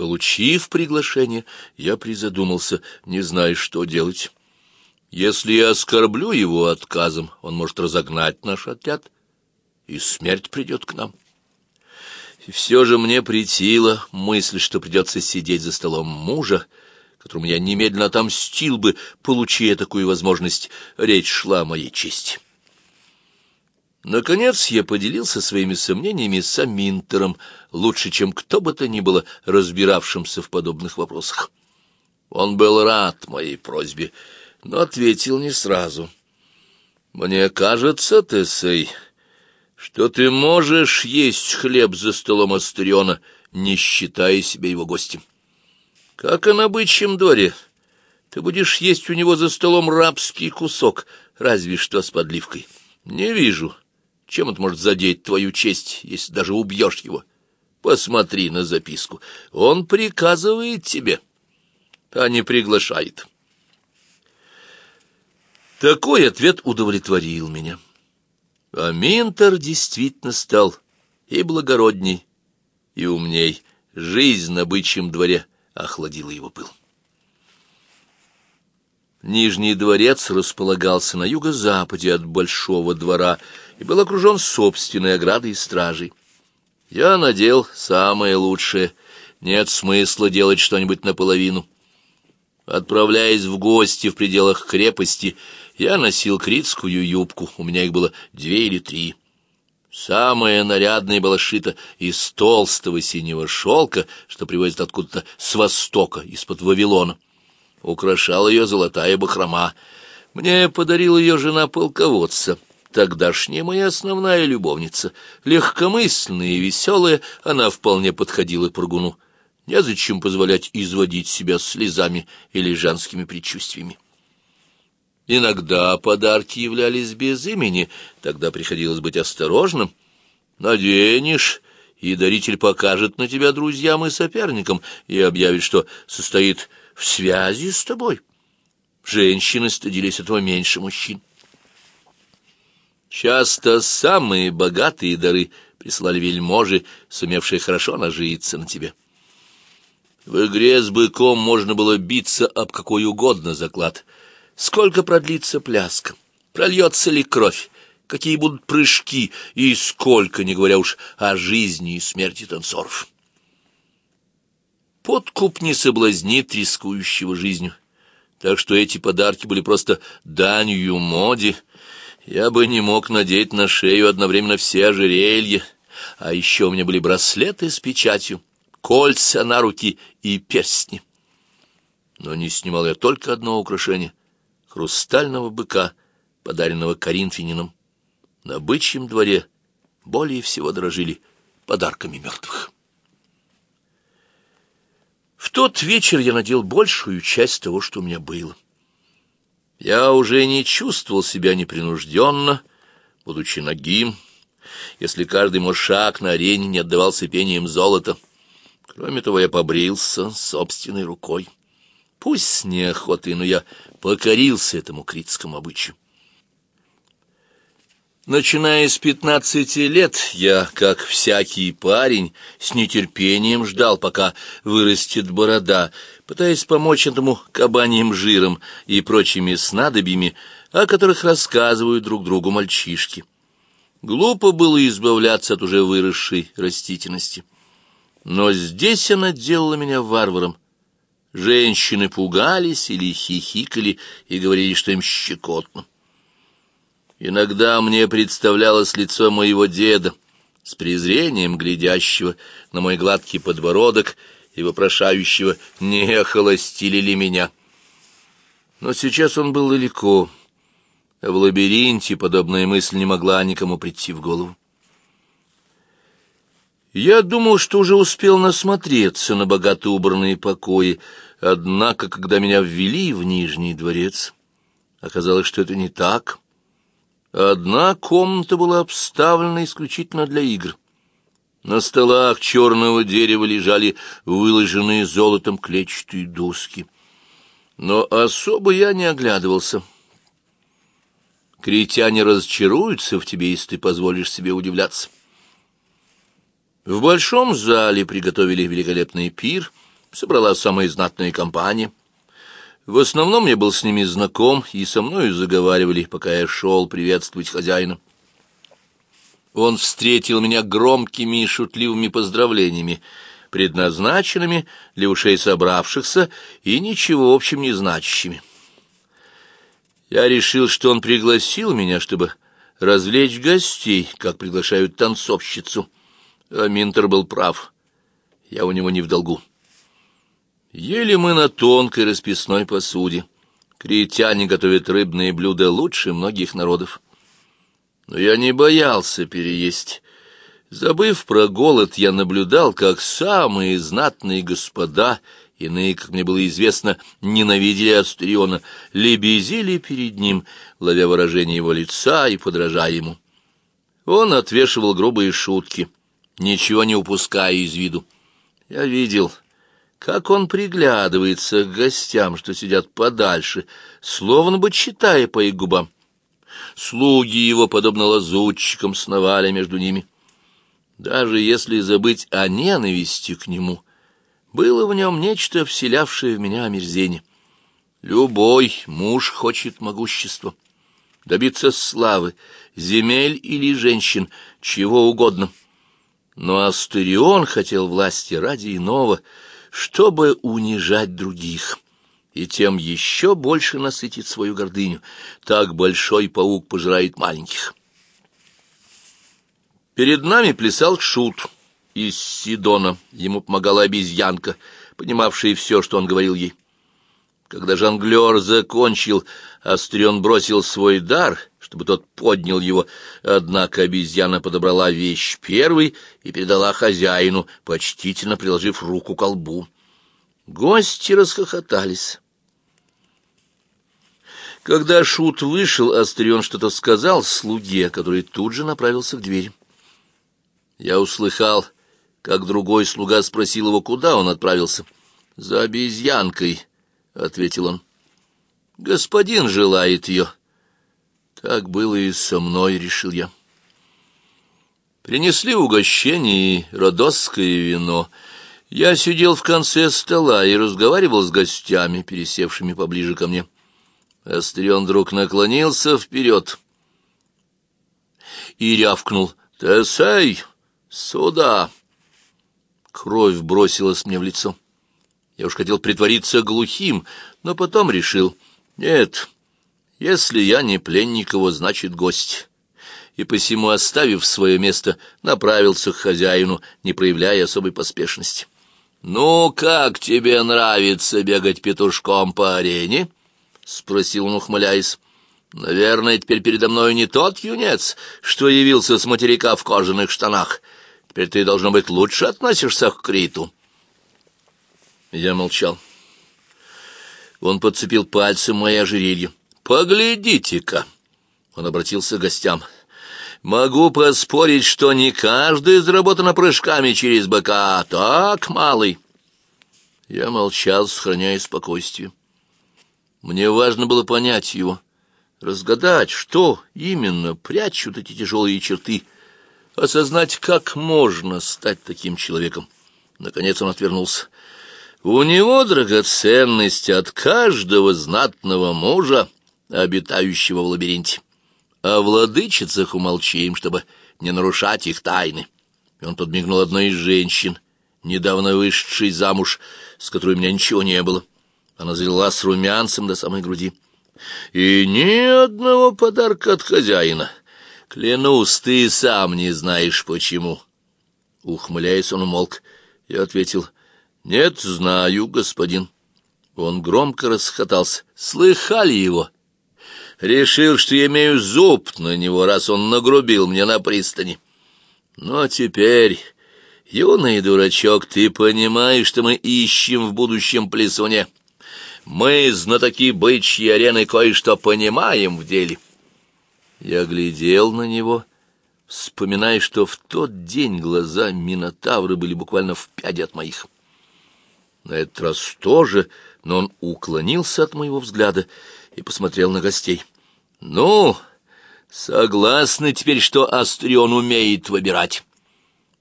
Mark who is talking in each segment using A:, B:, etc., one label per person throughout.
A: Получив приглашение, я призадумался, не зная, что делать. Если я оскорблю его отказом, он может разогнать наш отряд, и смерть придет к нам. И все же мне притила мысль, что придется сидеть за столом мужа, которому я немедленно отомстил бы, получая такую возможность. Речь шла о моей чести. Наконец я поделился своими сомнениями с Аминтером, лучше, чем кто бы то ни было, разбиравшимся в подобных вопросах. Он был рад моей просьбе, но ответил не сразу. «Мне кажется, Тесей, что ты можешь есть хлеб за столом Астриона, не считая себя его гостем. Как и на бычьем дворе, ты будешь есть у него за столом рабский кусок, разве что с подливкой. Не вижу, чем это может задеть твою честь, если даже убьешь его? Посмотри на записку. Он приказывает тебе, а не приглашает. Такой ответ удовлетворил меня. А Минтер действительно стал и благородней, и умней. Жизнь на бычьем дворе охладила его пыл. Нижний дворец располагался на юго-западе от большого двора и был окружен собственной оградой и стражей. Я надел самое лучшее, нет смысла делать что-нибудь наполовину. Отправляясь в гости в пределах крепости, я носил критскую юбку, у меня их было две или три. Самая нарядная была шита из толстого синего шелка, что привозят откуда-то с востока, из-под Вавилона украшала ее золотая бахрома. Мне подарила ее жена полководца, тогдашняя моя основная любовница. Легкомысленная и веселая, она вполне подходила прыгуну. Незачем позволять изводить себя слезами или женскими предчувствиями. Иногда подарки являлись без имени, тогда приходилось быть осторожным. Наденешь, и даритель покажет на тебя друзьям и соперникам и объявит, что состоит в связи с тобой. Женщины стыдились этого меньше мужчин. Часто самые богатые дары прислали вельможи, сумевшие хорошо нажиться на тебе. В игре с быком можно было биться об какой угодно заклад. Сколько продлится пляска? Прольется ли кровь? Какие будут прыжки? И сколько, не говоря уж о жизни и смерти танцоров? Подкуп не соблазнит рискующего жизнью. Так что эти подарки были просто данью моде. Я бы не мог надеть на шею одновременно все ожерелья. А еще у меня были браслеты с печатью, кольца на руки и перстни. Но не снимал я только одно украшение — хрустального быка, подаренного коринфянином. На бычьем дворе более всего дорожили подарками мертвых. В тот вечер я надел большую часть того, что у меня было. Я уже не чувствовал себя непринужденно, будучи нагим, если каждый мой шаг на арене не отдавался пением золота. Кроме того, я побрился собственной рукой. Пусть с неохотой, но я покорился этому критскому обычаю. Начиная с пятнадцати лет, я, как всякий парень, с нетерпением ждал, пока вырастет борода, пытаясь помочь этому кабаньим жиром и прочими снадобьями, о которых рассказывают друг другу мальчишки. Глупо было избавляться от уже выросшей растительности. Но здесь она делала меня варваром. Женщины пугались или хихикали и говорили, что им щекотно. Иногда мне представлялось лицо моего деда, с презрением глядящего на мой гладкий подбородок и вопрошающего, не охолостили ли меня. Но сейчас он был далеко, а в лабиринте подобная мысль не могла никому прийти в голову. Я думал, что уже успел насмотреться на богато убранные покои, однако, когда меня ввели в Нижний дворец, оказалось, что это не так — Одна комната была обставлена исключительно для игр. На столах черного дерева лежали выложенные золотом клетчатые доски. Но особо я не оглядывался. Критяне разочаруются в тебе, если ты позволишь себе удивляться. В большом зале приготовили великолепный пир, собрала самые знатные компании. В основном я был с ними знаком, и со мною заговаривали, пока я шел приветствовать хозяина. Он встретил меня громкими и шутливыми поздравлениями, предназначенными для ушей собравшихся и ничего в общем не значащими. Я решил, что он пригласил меня, чтобы развлечь гостей, как приглашают танцовщицу. А Минтер был прав. Я у него не в долгу. Ели мы на тонкой расписной посуде. Критяне готовят рыбные блюда лучше многих народов. Но я не боялся переесть. Забыв про голод, я наблюдал, как самые знатные господа, иные, как мне было известно, ненавидели Астриона, лебезили перед ним, ловя выражение его лица и подражая ему. Он отвешивал грубые шутки, ничего не упуская из виду. Я видел, как он приглядывается к гостям, что сидят подальше, словно бы читая по их губам. Слуги его, подобно лазутчикам, сновали между ними. Даже если забыть о ненависти к нему, было в нем нечто, вселявшее в меня омерзение. Любой муж хочет могущества, добиться славы, земель или женщин, чего угодно. Но Астерион хотел власти ради иного, чтобы унижать других и тем еще больше насытить свою гордыню. Так большой паук пожирает маленьких. Перед нами плясал шут из Сидона. Ему помогала обезьянка, понимавшая все, что он говорил ей. Когда жонглер закончил, Астрен бросил свой дар, чтобы тот поднял его, однако обезьяна подобрала вещь первой и передала хозяину, почтительно приложив руку к колбу. Гости расхохотались. Когда Шут вышел, Астрион что-то сказал слуге, который тут же направился к двери. Я услыхал, как другой слуга спросил его, куда он отправился. «За обезьянкой», — ответил он. «Господин желает ее». Так было и со мной, решил я. Принесли угощение и родосское вино — я сидел в конце стола и разговаривал с гостями, пересевшими поближе ко мне. Астрион вдруг наклонился вперед и рявкнул «Тесей, сюда!» Кровь бросилась мне в лицо. Я уж хотел притвориться глухим, но потом решил «Нет, если я не пленник его, значит гость» и посему, оставив свое место, направился к хозяину, не проявляя особой поспешности. «Ну, как тебе нравится бегать петушком по арене?» — спросил он, ухмыляясь. «Наверное, теперь передо мной не тот юнец, что явился с материка в кожаных штанах. Теперь ты, должно быть, лучше относишься к Криту». Я молчал. Он подцепил пальцем мои ожерелье. «Поглядите-ка!» Он обратился к гостям. Могу поспорить, что не каждый заработано прыжками через бока. Так, малый. Я молчал, сохраняя спокойствие. Мне важно было понять его, разгадать, что именно прячут эти тяжелые черты, осознать, как можно стать таким человеком. Наконец он отвернулся. У него драгоценность от каждого знатного мужа, обитающего в лабиринте. О владычицах умолчим, чтобы не нарушать их тайны. И он подмигнул одной из женщин, недавно вышедшей замуж, с которой у меня ничего не было. Она залила с румянцем до самой груди. И ни одного подарка от хозяина. Клянусь, ты сам не знаешь, почему. Ухмыляясь, он умолк. Я ответил, «Нет, знаю, господин». Он громко расхотался. «Слыхали его?» Решил, что я имею зуб на него, раз он нагрубил мне на пристани. Но теперь, юный дурачок, ты понимаешь, что мы ищем в будущем плесуне. Мы, знатоки бычьей арены, кое-что понимаем в деле. Я глядел на него, вспоминая, что в тот день глаза Минотавры были буквально в пяди от моих. На этот раз тоже, но он уклонился от моего взгляда и посмотрел на гостей. «Ну, согласны теперь, что Астрион умеет выбирать?»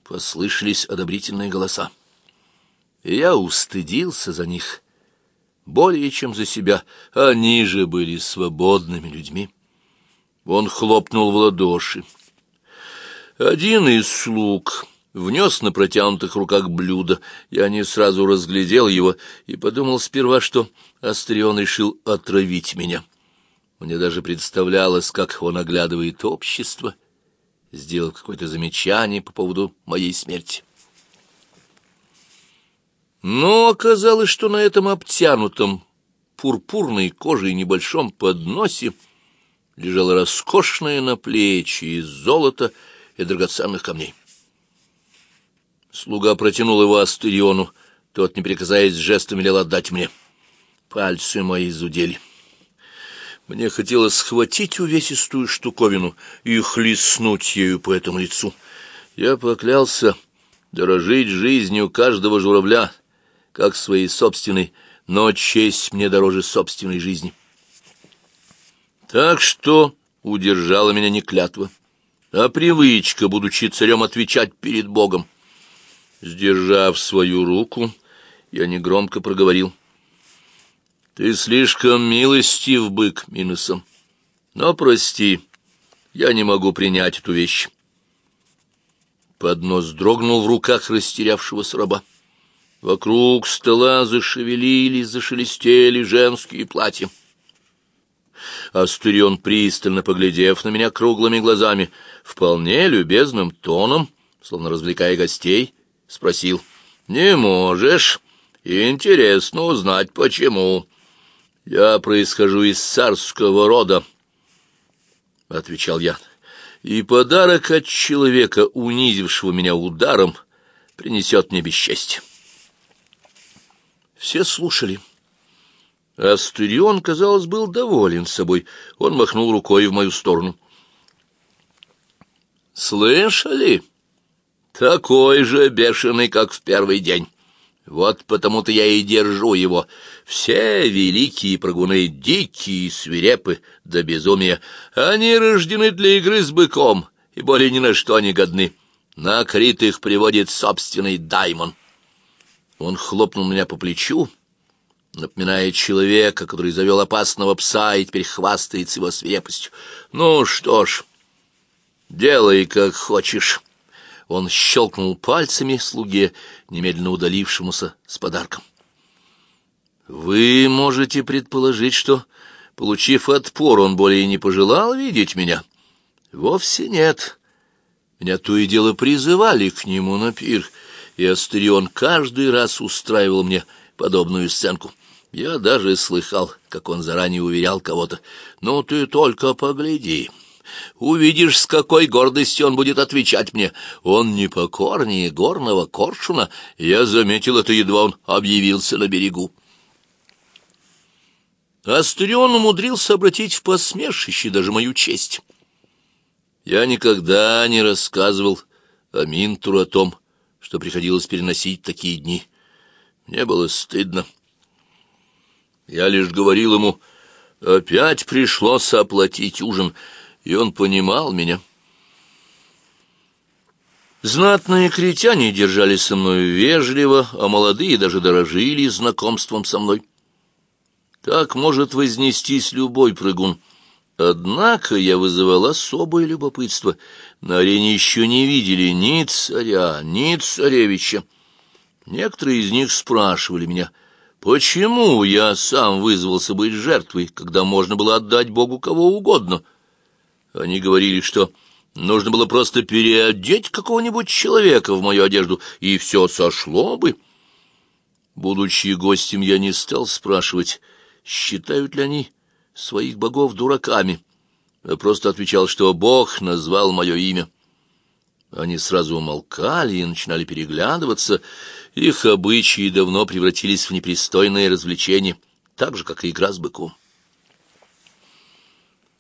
A: Послышались одобрительные голоса. я устыдился за них более чем за себя. Они же были свободными людьми. Он хлопнул в ладоши. Один из слуг внес на протянутых руках блюдо. Я не сразу разглядел его и подумал сперва, что Астрион решил отравить меня. Мне даже представлялось, как он оглядывает общество, сделал какое-то замечание по поводу моей смерти. Но оказалось, что на этом обтянутом пурпурной кожей небольшом подносе лежало роскошное на плечи из золота и драгоценных камней. Слуга протянул его Астериону, тот, не приказаясь жестом, велел отдать мне. Пальцы мои зудели. Мне хотелось схватить увесистую штуковину и хлестнуть ею по этому лицу. Я поклялся дорожить жизнью каждого журавля, как своей собственной, но честь мне дороже собственной жизни. Так что удержала меня не клятва, а привычка, будучи царем, отвечать перед Богом. Сдержав свою руку, я негромко проговорил. «Ты слишком милостив, бык, Минусом. Но прости, я не могу принять эту вещь». Поднос дрогнул в руках растерявшегося раба. Вокруг стола зашевелились, зашелестели женские платья. Астурион, пристально поглядев на меня круглыми глазами, вполне любезным тоном, словно развлекая гостей, спросил, «Не можешь? Интересно узнать, почему. Я происхожу из царского рода», — отвечал я, «и подарок от человека, унизившего меня ударом, принесет мне бесчестье». Все слушали. Астырион, казалось, был доволен собой. Он махнул рукой в мою сторону. «Слышали? Такой же бешеный, как в первый день. Вот потому-то я и держу его. Все великие прыгуны дикие и свирепы до безумия. Они рождены для игры с быком и более ни на что не годны. На крит их приводит собственный даймон». Он хлопнул меня по плечу, напоминая человека, который завел опасного пса и теперь хвастается его свирепостью. «Ну что ж, делай, как хочешь». Он щелкнул пальцами слуге, немедленно удалившемуся с подарком. «Вы можете предположить, что, получив отпор, он более не пожелал видеть меня?» «Вовсе нет. Меня то и дело призывали к нему на пир» и Астерион каждый раз устраивал мне подобную сценку. Я даже слыхал, как он заранее уверял кого-то. «Ну ты только погляди!» Увидишь, с какой гордостью он будет отвечать мне. Он не покорнее горного коршуна. Я заметил это, едва он объявился на берегу. Астрион умудрился обратить в посмешище даже мою честь. Я никогда не рассказывал Аминтуру о том, что приходилось переносить такие дни. Мне было стыдно. Я лишь говорил ему, опять пришлось оплатить ужин, и он понимал меня. Знатные критяне держались со мной вежливо, а молодые даже дорожили знакомством со мной. Так может вознестись любой прыгун. Однако я вызывал особое любопытство. На арене еще не видели ни царя, ни царевича. Некоторые из них спрашивали меня, почему я сам вызвался быть жертвой, когда можно было отдать Богу кого угодно. Они говорили, что нужно было просто переодеть какого-нибудь человека в мою одежду, и все сошло бы. Будучи гостем, я не стал спрашивать, считают ли они своих богов дураками, а просто отвечал, что Бог назвал мое имя. Они сразу умолкали и начинали переглядываться. Их обычаи давно превратились в непристойное развлечение, так же, как и игра с быком.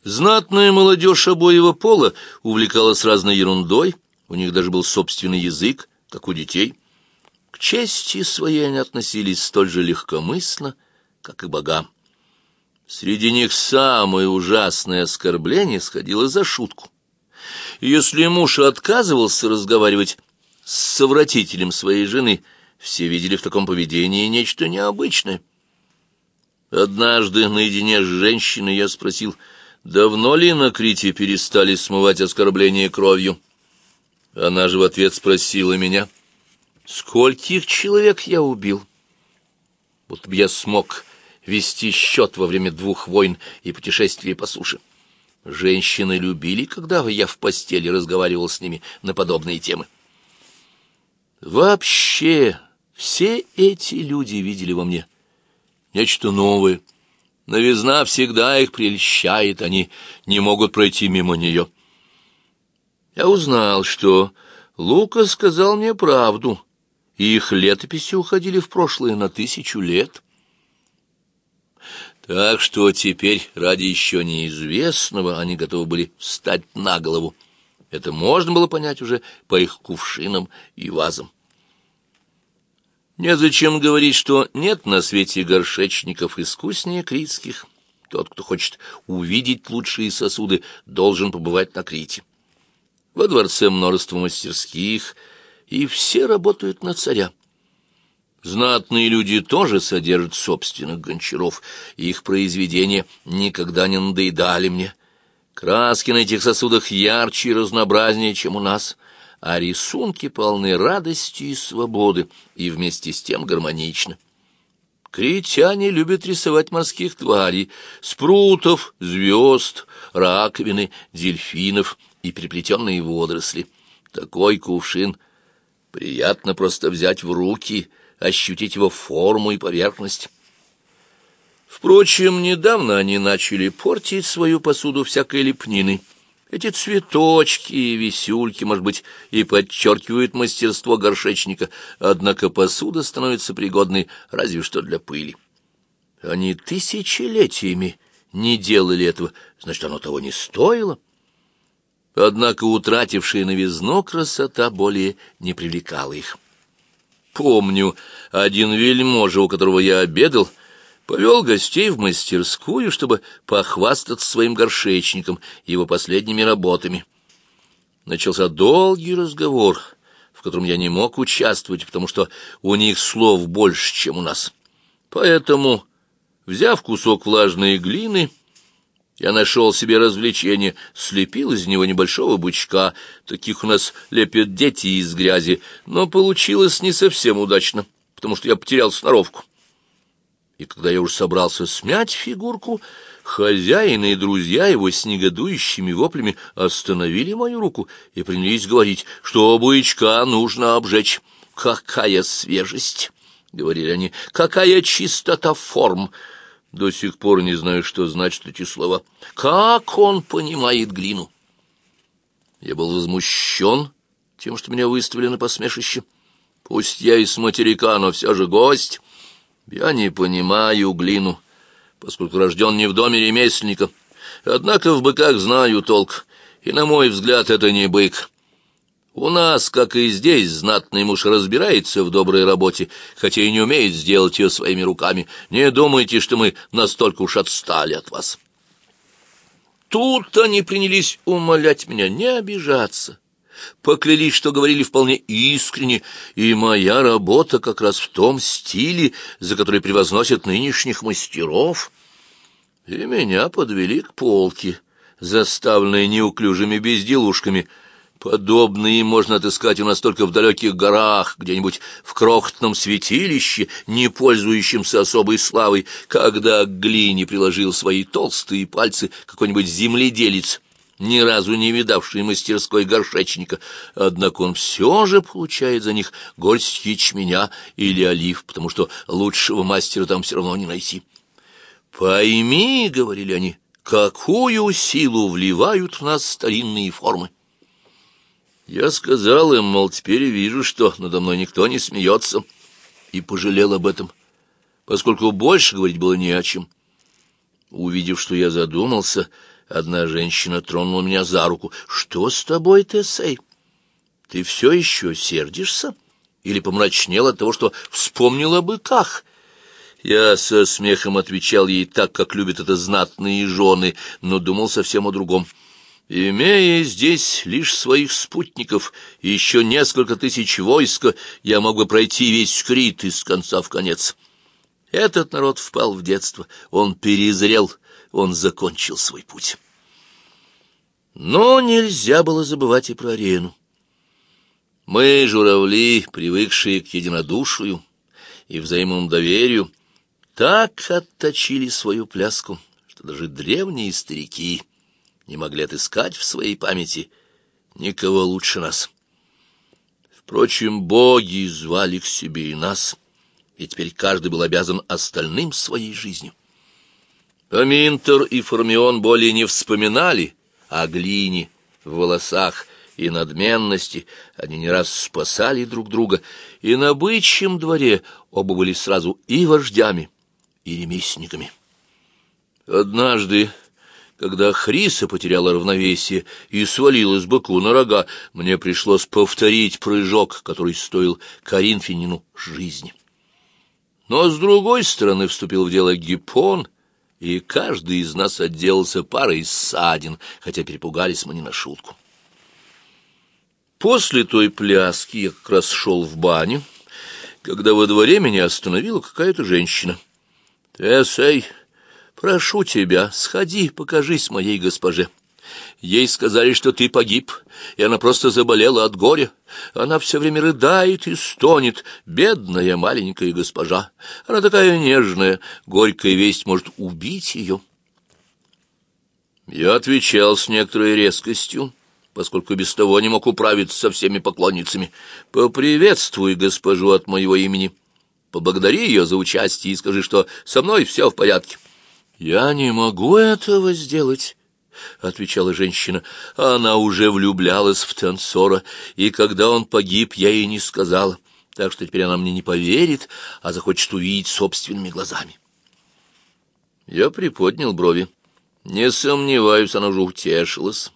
A: Знатная молодежь обоего пола увлекалась разной ерундой, у них даже был собственный язык, как у детей. К чести своей они относились столь же легкомысленно, как и богам. Среди них самое ужасное оскорбление сходило за шутку. Если муж отказывался разговаривать с совратителем своей жены, все видели в таком поведении нечто необычное. Однажды наедине с женщиной я спросил, давно ли на Крите перестали смывать оскорбление кровью. Она же в ответ спросила меня, скольких человек я убил. Вот бы я смог вести счет во время двух войн и путешествий по суше. Женщины любили, когда я в постели разговаривал с ними на подобные темы. Вообще, все эти люди видели во мне нечто новое. Новизна всегда их прельщает, они не могут пройти мимо нее. Я узнал, что Лука сказал мне правду, и их летописи уходили в прошлое на тысячу лет. Так что теперь ради еще неизвестного они готовы были встать на голову. Это можно было понять уже по их кувшинам и вазам. Незачем говорить, что нет на свете горшечников искуснее критских. Тот, кто хочет увидеть лучшие сосуды, должен побывать на Крите. Во дворце множество мастерских, и все работают на царя. Знатные люди тоже содержат собственных гончаров, и их произведения никогда не надоедали мне. Краски на этих сосудах ярче и разнообразнее, чем у нас, а рисунки полны радости и свободы, и вместе с тем гармоничны. Критяне любят рисовать морских тварей, спрутов, звезд, раковины, дельфинов и переплетенные водоросли. Такой кувшин приятно просто взять в руки — ощутить его форму и поверхность. Впрочем, недавно они начали портить свою посуду всякой лепниной. Эти цветочки и висюльки, может быть, и подчеркивают мастерство горшечника, однако посуда становится пригодной разве что для пыли. Они тысячелетиями не делали этого, значит, оно того не стоило. Однако утратившая новизну красота более не привлекала их. Помню, один вельможа, у которого я обедал, повел гостей в мастерскую, чтобы похвастаться своим горшечником и его последними работами. Начался долгий разговор, в котором я не мог участвовать, потому что у них слов больше, чем у нас. Поэтому, взяв кусок влажной глины, я нашел себе развлечение, слепил из него небольшого бычка, таких у нас лепят дети из грязи, но получилось не совсем удачно, потому что я потерял сноровку. И когда я уже собрался смять фигурку, хозяин и друзья его с негодующими воплями остановили мою руку и принялись говорить, что бычка нужно обжечь. «Какая свежесть!» — говорили они. «Какая чистота форм!» До сих пор не знаю, что значат эти слова. Как он понимает глину? Я был возмущен тем, что меня выставили на посмешище. Пусть я из материка, но все же гость. Я не понимаю глину, поскольку рожден не в доме ремесленника. Однако в быках знаю толк, и, на мой взгляд, это не бык. У нас, как и здесь, знатный муж разбирается в доброй работе, хотя и не умеет сделать ее своими руками. Не думайте, что мы настолько уж отстали от вас. Тут они принялись умолять меня не обижаться. Поклялись, что говорили вполне искренне, и моя работа как раз в том стиле, за который превозносят нынешних мастеров. И меня подвели к полке, заставленной неуклюжими безделушками — Подобные можно отыскать у нас только в далеких горах, где-нибудь в крохотном святилище, не пользующемся особой славой, когда к глине приложил свои толстые пальцы какой-нибудь земледелец, ни разу не видавший мастерской горшечника. Однако он все же получает за них горсть ячменя или олив, потому что лучшего мастера там все равно не найти. «Пойми, — говорили они, — какую силу вливают в нас старинные формы!» Я сказал им, мол, теперь вижу, что надо мной никто не смеется, и пожалел об этом, поскольку больше говорить было не о чем. Увидев, что я задумался, одна женщина тронула меня за руку. «Что с тобой, Тесей? Ты все еще сердишься? Или помрачнел от того, что вспомнил о быках?» Я со смехом отвечал ей так, как любят это знатные жены, но думал совсем о другом. Имея здесь лишь своих спутников и еще несколько тысяч войска, я мог бы пройти весь Крит из конца в конец. Этот народ впал в детство, он перезрел, он закончил свой путь. Но нельзя было забывать и про арену. Мы, журавли, привыкшие к единодушию и взаимному доверию, так отточили свою пляску, что даже древние старики не могли отыскать в своей памяти никого лучше нас. Впрочем, боги звали к себе и нас, и теперь каждый был обязан остальным своей жизнью. Аминтер и Формион более не вспоминали о глине в волосах и надменности, они не раз спасали друг друга, и на бычьем дворе оба были сразу и вождями, и ремесленниками. Однажды когда Хриса потеряла равновесие и свалилась боку на рога, мне пришлось повторить прыжок, который стоил Коринфянину жизни. Но с другой стороны вступил в дело Гиппон, и каждый из нас отделался парой ссадин, хотя перепугались мы не на шутку. После той пляски я как раз шел в баню, когда во дворе меня остановила какая-то женщина. «Эсэй!» Прошу тебя, сходи, покажись моей госпоже. Ей сказали, что ты погиб, и она просто заболела от горя. Она все время рыдает и стонет, бедная маленькая госпожа. Она такая нежная, горькая весть может убить ее. Я отвечал с некоторой резкостью, поскольку без того не мог управиться со всеми поклонницами. «Поприветствуй госпожу от моего имени. Поблагодари ее за участие и скажи, что со мной все в порядке». «Я не могу этого сделать», — отвечала женщина. «Она уже влюблялась в танцора, и когда он погиб, я ей не сказала, так что теперь она мне не поверит, а захочет увидеть собственными глазами». Я приподнял брови. Не сомневаюсь, она уже утешилась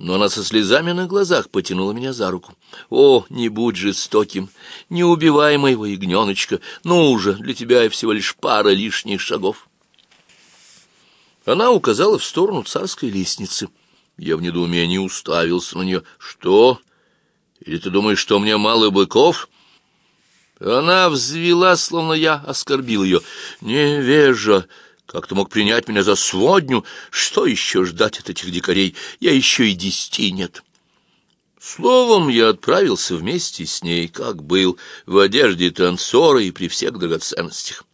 A: но она со слезами на глазах потянула меня за руку. «О, не будь жестоким, не убивай моего ягненочка, ну уже, для тебя всего лишь пара лишних шагов». Она указала в сторону царской лестницы. Я в недоумении уставился на нее. «Что? Или ты думаешь, что мне мало быков?» Она взвела, словно я оскорбил ее. «Невежа!» Как ты мог принять меня за сводню? Что еще ждать от этих дикарей? Я еще и десяти нет. Словом, я отправился вместе с ней, как был, в одежде танцора и при всех драгоценностях.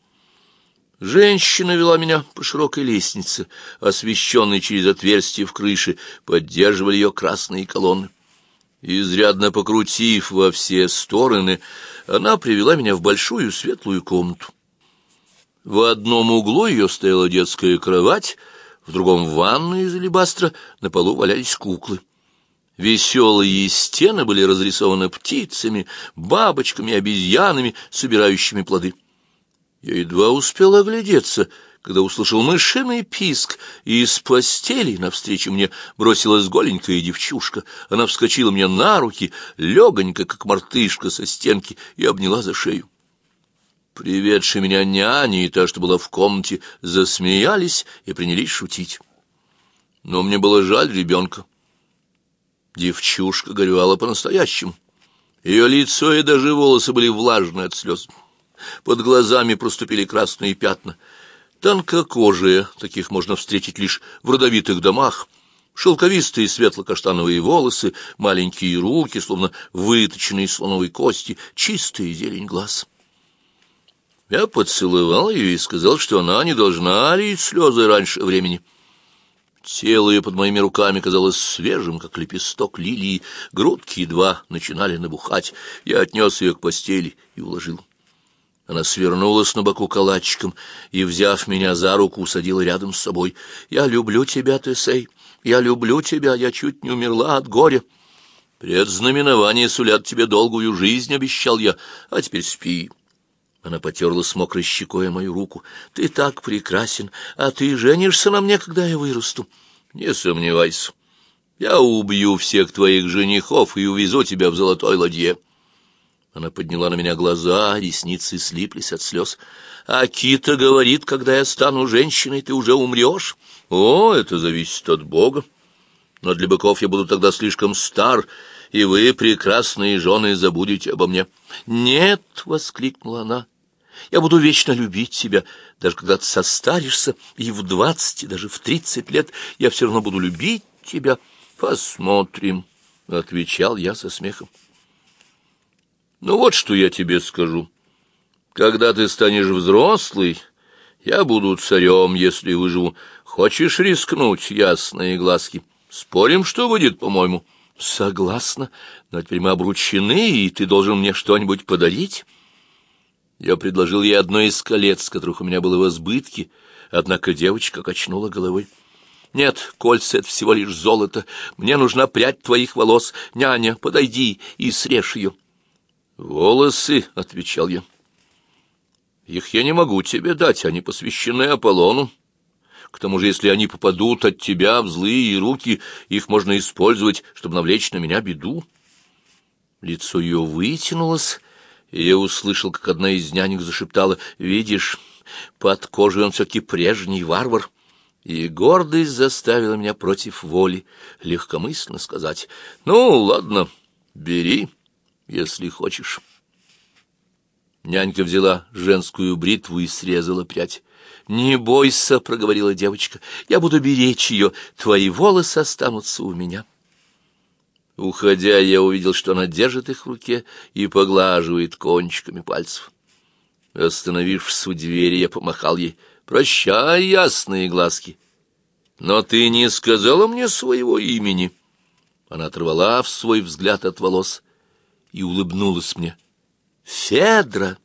A: Женщина вела меня по широкой лестнице, освещенной через отверстие в крыше, поддерживали ее красные колонны. Изрядно покрутив во все стороны, она привела меня в большую светлую комнату. В одном углу ее стояла детская кровать, в другом — ванная из алебастра, на полу валялись куклы. Веселые стены были разрисованы птицами, бабочками, обезьянами, собирающими плоды. Я едва успел оглядеться, когда услышал мышиный писк, и из постели навстречу мне бросилась голенькая девчушка. Она вскочила мне на руки, легонько, как мартышка со стенки, и обняла за шею. Приведшие меня няни и та, что была в комнате, засмеялись и принялись шутить. Но мне было жаль ребенка. Девчушка горевала по-настоящему. Ее лицо и даже волосы были влажны от слез. Под глазами проступили красные пятна. Тонкокожие, таких можно встретить лишь в родовитых домах, шелковистые светло-каштановые волосы, маленькие руки, словно выточенные слоновой кости, чистая зелень глаз. Я поцеловал ее и сказал, что она не должна лить слезы раньше времени. Тело ее под моими руками казалось свежим, как лепесток лилии, грудки едва начинали набухать. Я отнес ее к постели и уложил. Она свернулась на боку калачиком и, взяв меня за руку, усадила рядом с собой. «Я люблю тебя, Тесей, я люблю тебя, я чуть не умерла от горя. Предзнаменование сулят тебе долгую жизнь, обещал я, а теперь спи». Она потерла с мокрой щекой мою руку. «Ты так прекрасен, а ты женишься на мне, когда я вырасту?» «Не сомневайся. Я убью всех твоих женихов и увезу тебя в золотой ладье». Она подняла на меня глаза, ресницы слиплись от слез. «А Кита говорит, когда я стану женщиной, ты уже умрешь?» «О, это зависит от Бога. Но для быков я буду тогда слишком стар, и вы, прекрасные жены, забудете обо мне». «Нет!» — воскликнула она. «Я буду вечно любить тебя, даже когда ты состаришься, и в двадцать, и даже в тридцать лет я все равно буду любить тебя». «Посмотрим», — отвечал я со смехом. «Ну вот что я тебе скажу. Когда ты станешь взрослый, я буду царем, если выживу. Хочешь рискнуть, ясные глазки? Спорим, что будет, по-моему?» «Согласна, но теперь мы обручены, и ты должен мне что-нибудь подарить». Я предложил ей одно из колец, которых у меня было в избытке, однако девочка качнула головой. Нет, кольца — это всего лишь золото. Мне нужна прядь твоих волос. Няня, подойди и срежь ее. — Волосы, — отвечал я. — Их я не могу тебе дать, они посвящены Аполлону. К тому же, если они попадут от тебя в злые руки, их можно использовать, чтобы навлечь на меня беду. Лицо ее вытянулось, и я услышал, как одна из нянек зашептала, «Видишь, под кожей он все-таки прежний варвар» и гордость заставила меня против воли легкомысленно сказать, «Ну, ладно, бери, если хочешь». Нянька взяла женскую бритву и срезала прядь. «Не бойся», — проговорила девочка, — «я буду беречь ее, твои волосы останутся у меня». Уходя, я увидел, что она держит их в руке и поглаживает кончиками пальцев. Остановившись у двери, я помахал ей — Прощай, ясные глазки. Но ты не сказала мне своего имени. Она оторвала в свой взгляд от волос и улыбнулась мне. Федра!